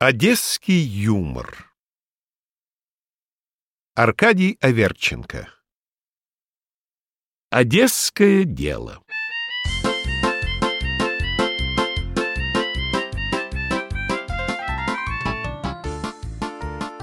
Одесский юмор Аркадий Аверченко Одесское дело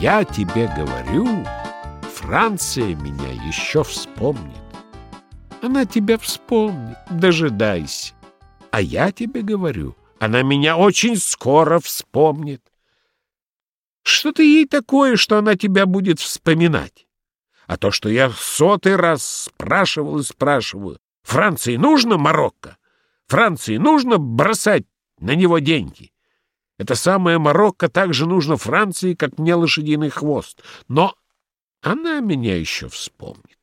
Я тебе говорю, Франция меня еще вспомнит. Она тебя вспомнит, дожидайся. А я тебе говорю, она меня очень скоро вспомнит. Что ты ей такое, что она тебя будет вспоминать? А то, что я в сотый раз спрашивал и спрашиваю, Франции нужно Марокко? Франции нужно бросать на него деньги? Это самое Марокко также нужно Франции, как мне лошадиный хвост. Но она меня еще вспомнит.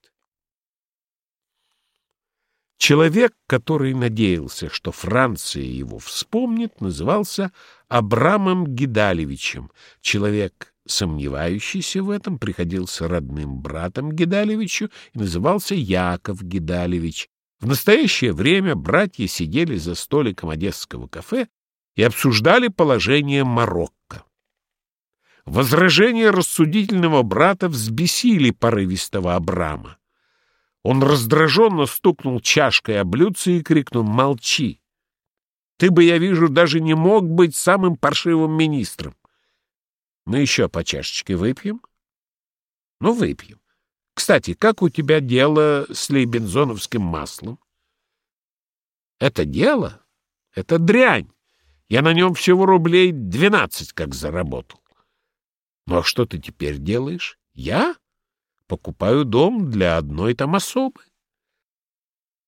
Человек, который надеялся, что Франция его вспомнит, назывался Абрамом Гидалевичем. Человек, сомневающийся в этом, приходился родным братом Гидалевичу и назывался Яков Гидалевич. В настоящее время братья сидели за столиком одесского кафе и обсуждали положение Марокко. Возражения рассудительного брата взбесили порывистого Абрама. Он раздраженно стукнул чашкой о блюдце и крикнул «Молчи! Ты бы, я вижу, даже не мог быть самым паршивым министром. Мы еще по чашечке выпьем? Ну, выпьем. Кстати, как у тебя дело с лейбензоновским маслом? Это дело? Это дрянь. Я на нем всего рублей двенадцать как заработал. Ну, а что ты теперь делаешь? Я? Покупаю дом для одной там особы.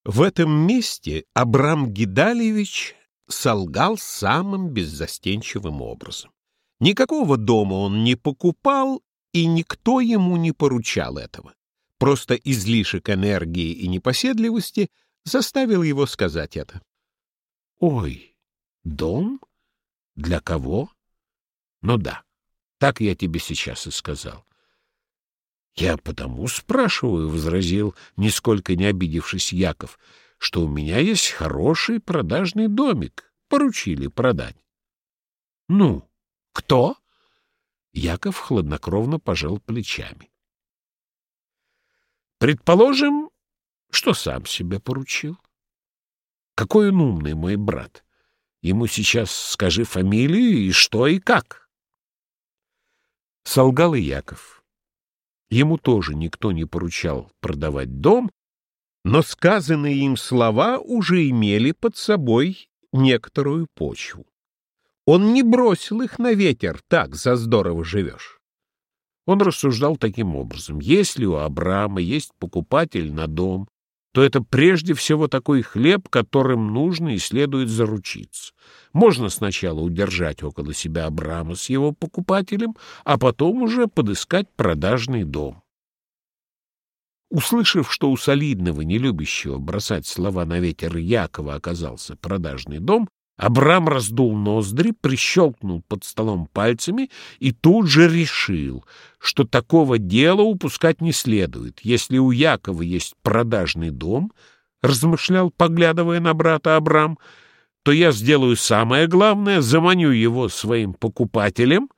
В этом месте Абрам Гидалевич солгал самым беззастенчивым образом. Никакого дома он не покупал, и никто ему не поручал этого. Просто излишек энергии и непоседливости заставил его сказать это. «Ой, дом? Для кого? Ну да, так я тебе сейчас и сказал. «Я потому спрашиваю», — возразил, нисколько не обидевшись Яков, «что у меня есть хороший продажный домик. Поручили продать». «Ну, кто?» Яков хладнокровно пожал плечами. «Предположим, что сам себе поручил. Какой он умный мой брат. Ему сейчас скажи фамилию и что и как». Солгал и Яков. Ему тоже никто не поручал продавать дом, но сказанные им слова уже имели под собой некоторую почву. Он не бросил их на ветер, так за здорово живешь. Он рассуждал таким образом. Если у Абрама есть покупатель на дом, то это прежде всего такой хлеб, которым нужно и следует заручиться. Можно сначала удержать около себя Абрама с его покупателем, а потом уже подыскать продажный дом. Услышав, что у солидного, не любящего бросать слова на ветер Якова оказался продажный дом, Абрам раздул ноздри, прищелкнул под столом пальцами и тут же решил, что такого дела упускать не следует. Если у Якова есть продажный дом, размышлял, поглядывая на брата Абрам, то я сделаю самое главное, заманю его своим покупателем,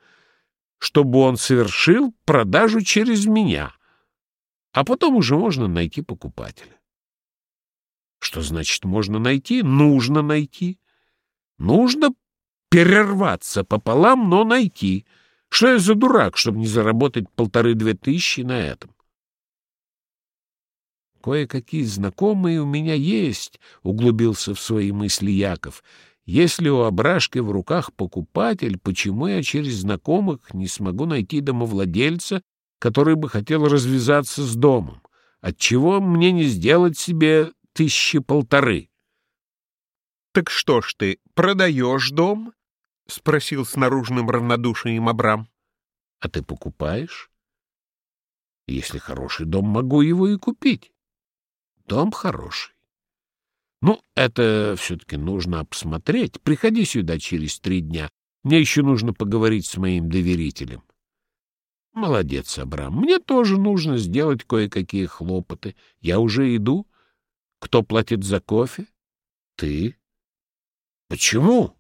чтобы он совершил продажу через меня, а потом уже можно найти покупателя. Что значит можно найти? Нужно найти. Нужно перерваться пополам, но найти. Что я за дурак, чтобы не заработать полторы-две тысячи на этом? Кое-какие знакомые у меня есть, — углубился в свои мысли Яков. Если у Абрашки в руках покупатель, почему я через знакомых не смогу найти домовладельца, который бы хотел развязаться с домом? Отчего мне не сделать себе тысячи полторы? «Так что ж ты, продаешь дом?» — спросил с наружным равнодушием Абрам. «А ты покупаешь?» «Если хороший дом, могу его и купить. Дом хороший. Ну, это все-таки нужно обсмотреть. Приходи сюда через три дня. Мне еще нужно поговорить с моим доверителем». «Молодец, Абрам. Мне тоже нужно сделать кое-какие хлопоты. Я уже иду. Кто платит за кофе? Ты. Почему?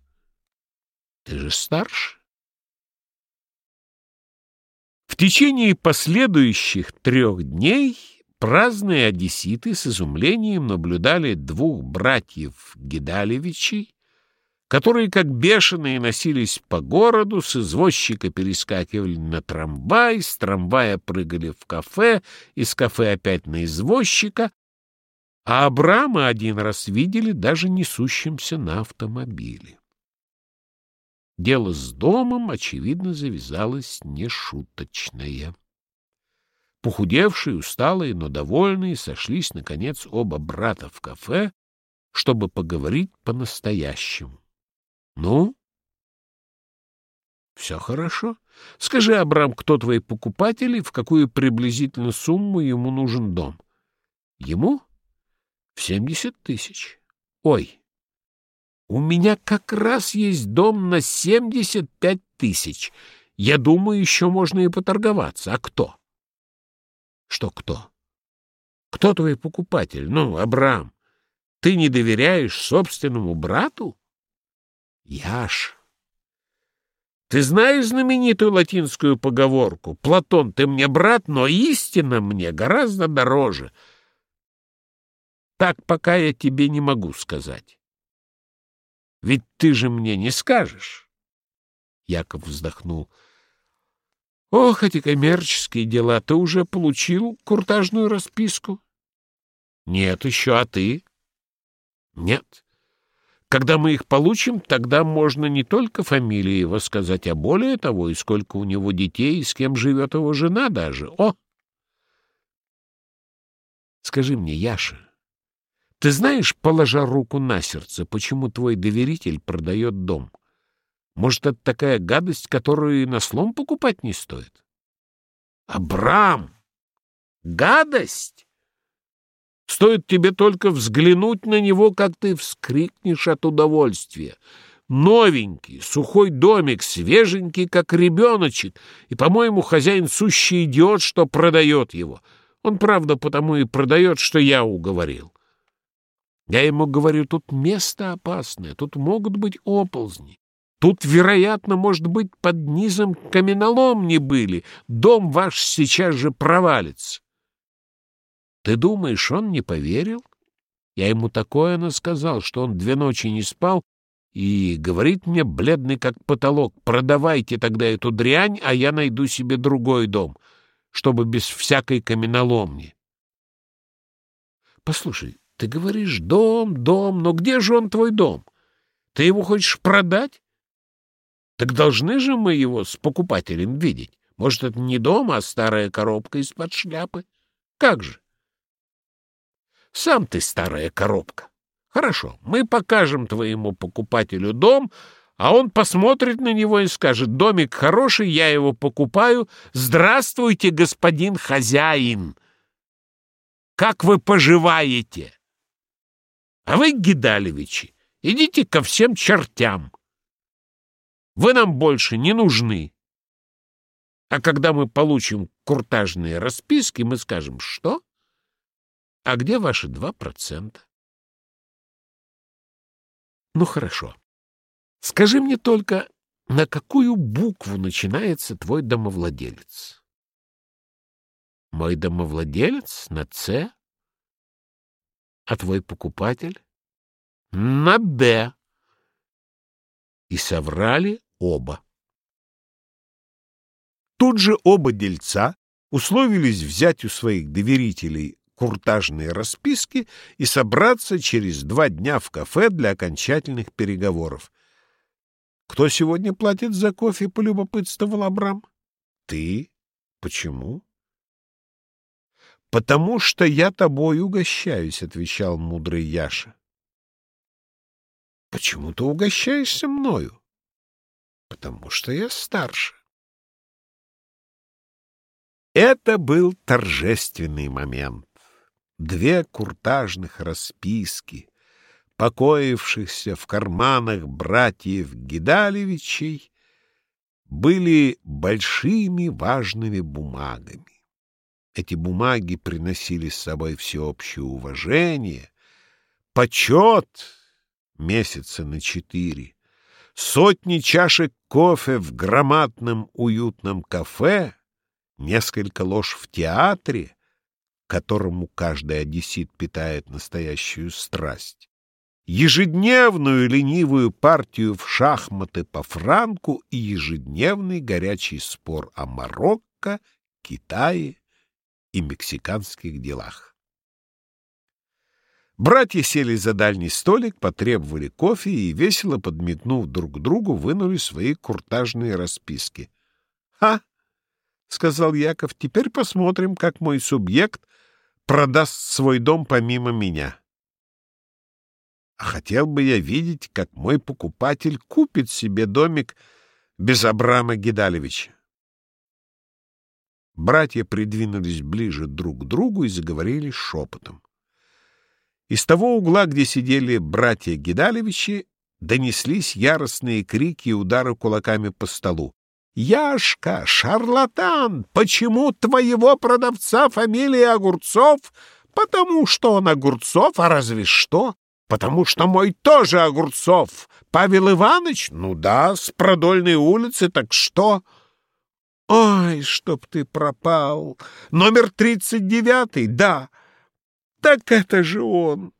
Ты же старше. течение последующих трех дней праздные одесситы с изумлением наблюдали двух братьев Гидалевичей, которые, как бешеные, носились по городу, с извозчика перескакивали на трамвай, с трамвая прыгали в кафе, из кафе опять на извозчика, а Абрама один раз видели даже несущимся на автомобиле. Дело с домом, очевидно, завязалось нешуточное. Похудевшие, усталые, но довольные, сошлись, наконец, оба брата в кафе, чтобы поговорить по-настоящему. Ну? Все хорошо. Скажи, Абрам, кто твои покупатели, в какую приблизительно сумму ему нужен дом? Ему? В семьдесят тысяч. Ой, у меня как раз есть дом на семьдесят пять тысяч. Я думаю, еще можно и поторговаться. А кто? Что кто? Кто твой покупатель? Ну, Абрам, ты не доверяешь собственному брату? Яш, ты знаешь знаменитую латинскую поговорку «Платон, ты мне брат, но истина мне гораздо дороже». Так пока я тебе не могу сказать. Ведь ты же мне не скажешь. Яков вздохнул. Ох, эти коммерческие дела. Ты уже получил куртажную расписку? Нет еще, а ты? Нет. Когда мы их получим, тогда можно не только фамилию его сказать, а более того, и сколько у него детей, и с кем живет его жена даже. О! Скажи мне, Яша, ты знаешь, положа руку на сердце, почему твой доверитель продает дом? Может, это такая гадость, которую и на слом покупать не стоит? Абрам! Гадость? Стоит тебе только взглянуть на него, как ты вскрикнешь от удовольствия. Новенький, сухой домик, свеженький, как ребеночек, и, по-моему, хозяин сущий идиот, что продает его. Он, правда, потому и продает, что я уговорил. Я ему говорю, тут место опасное, тут могут быть оползни. Тут, вероятно, может быть, под низом каменолом не были. Дом ваш сейчас же провалится. Ты думаешь, он не поверил? Я ему такое насказал, что он две ночи не спал и говорит мне, бледный как потолок, продавайте тогда эту дрянь, а я найду себе другой дом, чтобы без всякой каменоломни. Послушай, ты говоришь дом, дом, но где же он твой дом? Ты его хочешь продать? Так должны же мы его с покупателем видеть. Может, это не дом, а старая коробка из-под шляпы? Как же? Сам ты старая коробка. Хорошо, мы покажем твоему покупателю дом, а он посмотрит на него и скажет, домик хороший, я его покупаю. Здравствуйте, господин хозяин! Как вы поживаете? А вы, Гидалевичи, идите ко всем чертям. Вы нам больше не нужны. А когда мы получим куртажные расписки, мы скажем, что? А где ваши два процента? Ну, хорошо. Скажи мне только, на какую букву начинается твой домовладелец? Мой домовладелец на «Ц», а твой покупатель на «Д». И соврали оба. Тут же оба дельца условились взять у своих доверителей куртажные расписки и собраться через два дня в кафе для окончательных переговоров. «Кто сегодня платит за кофе?» — полюбопытствовал Абрам. «Ты? Почему?» «Потому что я тобой угощаюсь», — отвечал мудрый Яша. «Почему ты угощаешься мною?» «Потому что я старше». Это был торжественный момент две куртажных расписки, покоившихся в карманах братьев Гидалевичей, были большими важными бумагами. Эти бумаги приносили с собой всеобщее уважение, почет месяца на четыре, сотни чашек кофе в громадном уютном кафе, несколько лож в театре, которому каждый одессит питает настоящую страсть, ежедневную ленивую партию в шахматы по франку и ежедневный горячий спор о Марокко, Китае и мексиканских делах. Братья сели за дальний столик, потребовали кофе и, весело подметнув друг другу, вынули свои куртажные расписки. «Ха!» — сказал Яков. «Теперь посмотрим, как мой субъект продаст свой дом помимо меня. А хотел бы я видеть, как мой покупатель купит себе домик без Абрама Гидалевича. Братья придвинулись ближе друг к другу и заговорили шепотом. Из того угла, где сидели братья Гидалевичи, донеслись яростные крики и удары кулаками по столу. «Яшка, шарлатан! Почему твоего продавца фамилия Огурцов? Потому что он Огурцов, а разве что? Потому что мой тоже Огурцов. Павел Иванович? Ну да, с Продольной улицы, так что...» Ой, чтоб ты пропал! Номер тридцать девятый, да. Так это же он,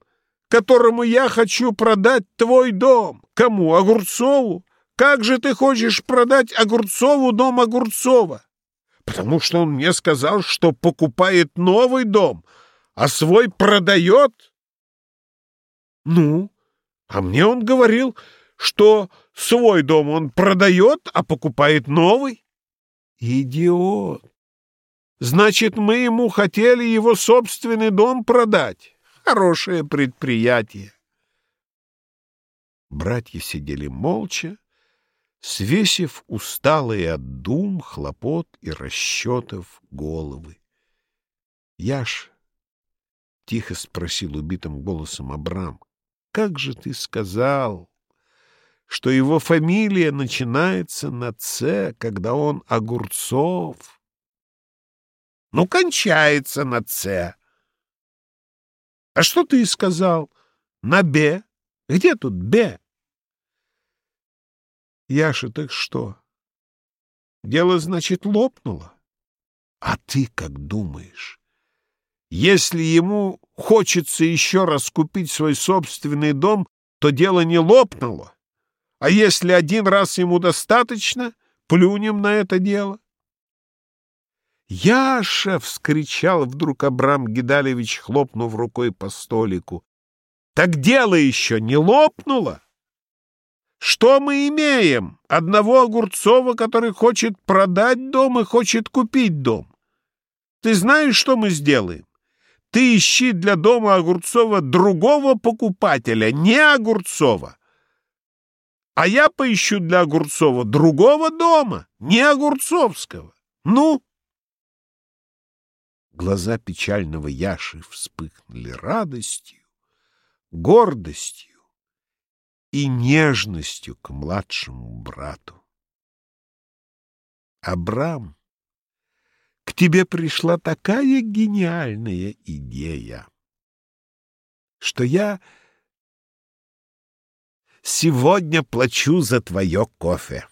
которому я хочу продать твой дом. Кому? Огурцову? Как же ты хочешь продать Огурцову дом Огурцова? Потому что он мне сказал, что покупает новый дом, а свой продает. Ну, а мне он говорил, что свой дом он продает, а покупает новый. Идиот! Значит, мы ему хотели его собственный дом продать. Хорошее предприятие. Братья сидели молча, свесив усталые от дум, хлопот и расчетов головы. — Яш, — тихо спросил убитым голосом Абрам, — как же ты сказал? Что его фамилия начинается на «Ц», когда он Огурцов. Ну, кончается на «Ц». А что ты сказал? На «Б». Где тут «Б»? Яша, так что? Дело, значит, лопнуло? А ты как думаешь? Если ему хочется еще раз купить свой собственный дом, то дело не лопнуло. А если один раз ему достаточно, плюнем на это дело. «Яша!» — вскричал вдруг Абрам Гидалевич, хлопнув рукой по столику. «Так дело еще не лопнуло!» Что мы имеем? Одного Огурцова, который хочет продать дом и хочет купить дом. Ты знаешь, что мы сделаем? Ты ищи для дома Огурцова другого покупателя, не Огурцова а я поищу для Огурцова другого дома, не Огурцовского. Ну?» Глаза печального Яши вспыхнули радостью, гордостью и нежностью к младшему брату. «Абрам, к тебе пришла такая гениальная идея, что я Сегодня плачу за твое кофе.